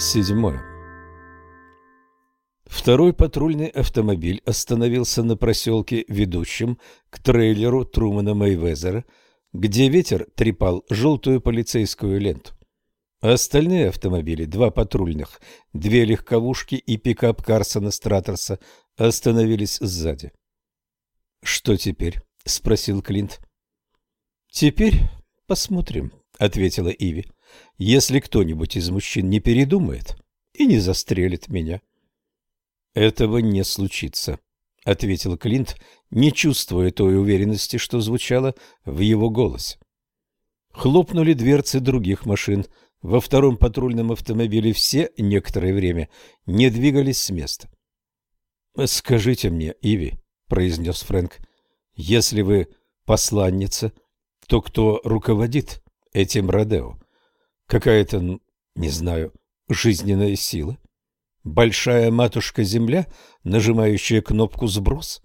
Седьмое. Второй патрульный автомобиль остановился на проселке, ведущем к трейлеру Трумана Мейвезера, где ветер трепал желтую полицейскую ленту. Остальные автомобили, два патрульных, две легковушки и пикап Карсона Стратерса остановились сзади. «Что теперь?» — спросил Клинт. «Теперь посмотрим», — ответила Иви. «Если кто-нибудь из мужчин не передумает и не застрелит меня». «Этого не случится», — ответил Клинт, не чувствуя той уверенности, что звучало в его голосе. Хлопнули дверцы других машин — во втором патрульном автомобиле все некоторое время не двигались с места. «Скажите мне, Иви», — произнес Фрэнк, — «если вы посланница, то кто руководит этим Родео? Какая-то, не знаю, жизненная сила? Большая матушка-земля, нажимающая кнопку «сброс»?»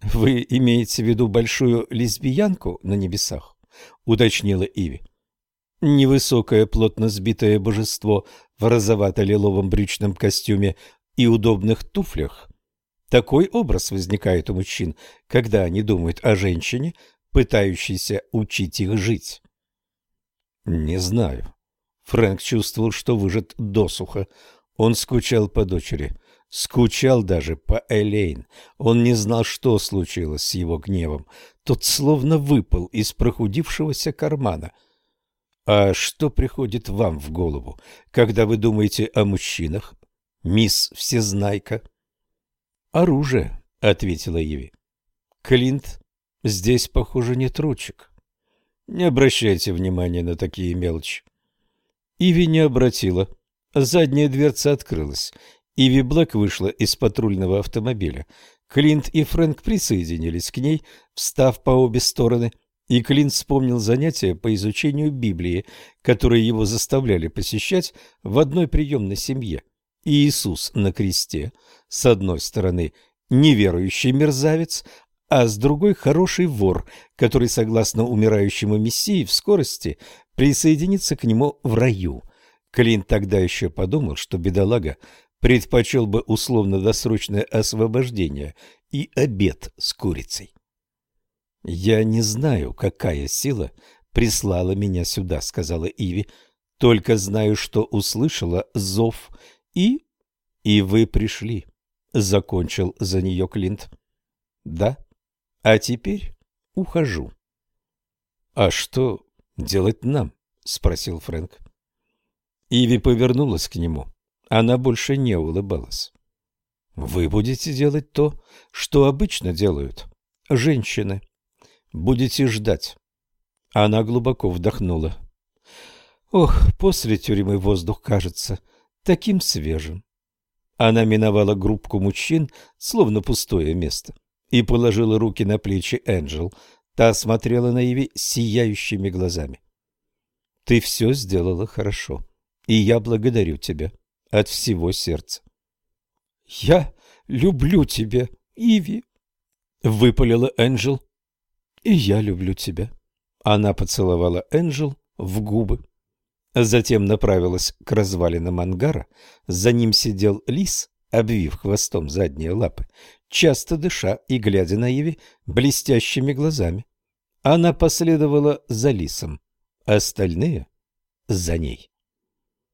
«Вы имеете в виду большую лесбиянку на небесах?» — уточнила Иви. Невысокое, плотно сбитое божество в розовато-лиловом брючном костюме и удобных туфлях. Такой образ возникает у мужчин, когда они думают о женщине, пытающейся учить их жить. Не знаю. Фрэнк чувствовал, что выжат досуха. Он скучал по дочери. Скучал даже по Элейн. Он не знал, что случилось с его гневом. Тот словно выпал из прохудившегося кармана — а что приходит вам в голову, когда вы думаете о мужчинах, мисс Всезнайка? Оружие, ответила Еви. Клинт здесь, похоже, не тручек. Не обращайте внимания на такие мелочи. Иви не обратила. Задняя дверца открылась. Иви Блэк вышла из патрульного автомобиля. Клинт и Фрэнк присоединились к ней, встав по обе стороны – и Клинт вспомнил занятия по изучению Библии, которые его заставляли посещать в одной приемной семье. Иисус на кресте, с одной стороны, неверующий мерзавец, а с другой хороший вор, который, согласно умирающему Мессии, в скорости присоединится к нему в раю. Клинт тогда еще подумал, что бедолага предпочел бы условно-досрочное освобождение и обед с курицей. «Я не знаю, какая сила прислала меня сюда», — сказала Иви. «Только знаю, что услышала зов и... и вы пришли», — закончил за нее Клинт. «Да, а теперь ухожу». «А что делать нам?» — спросил Фрэнк. Иви повернулась к нему. Она больше не улыбалась. «Вы будете делать то, что обычно делают женщины». Будете ждать. Она глубоко вдохнула. Ох, после тюрьмы воздух кажется таким свежим. Она миновала группку мужчин, словно пустое место, и положила руки на плечи Энджел. Та смотрела на Иви сияющими глазами. «Ты все сделала хорошо, и я благодарю тебя от всего сердца». «Я люблю тебя, Иви», — выпалила Энджел, и я люблю тебя. Она поцеловала Энджел в губы. Затем направилась к развалинам ангара. За ним сидел лис, обвив хвостом задние лапы, часто дыша и глядя на Иви блестящими глазами. Она последовала за лисом, остальные — за ней.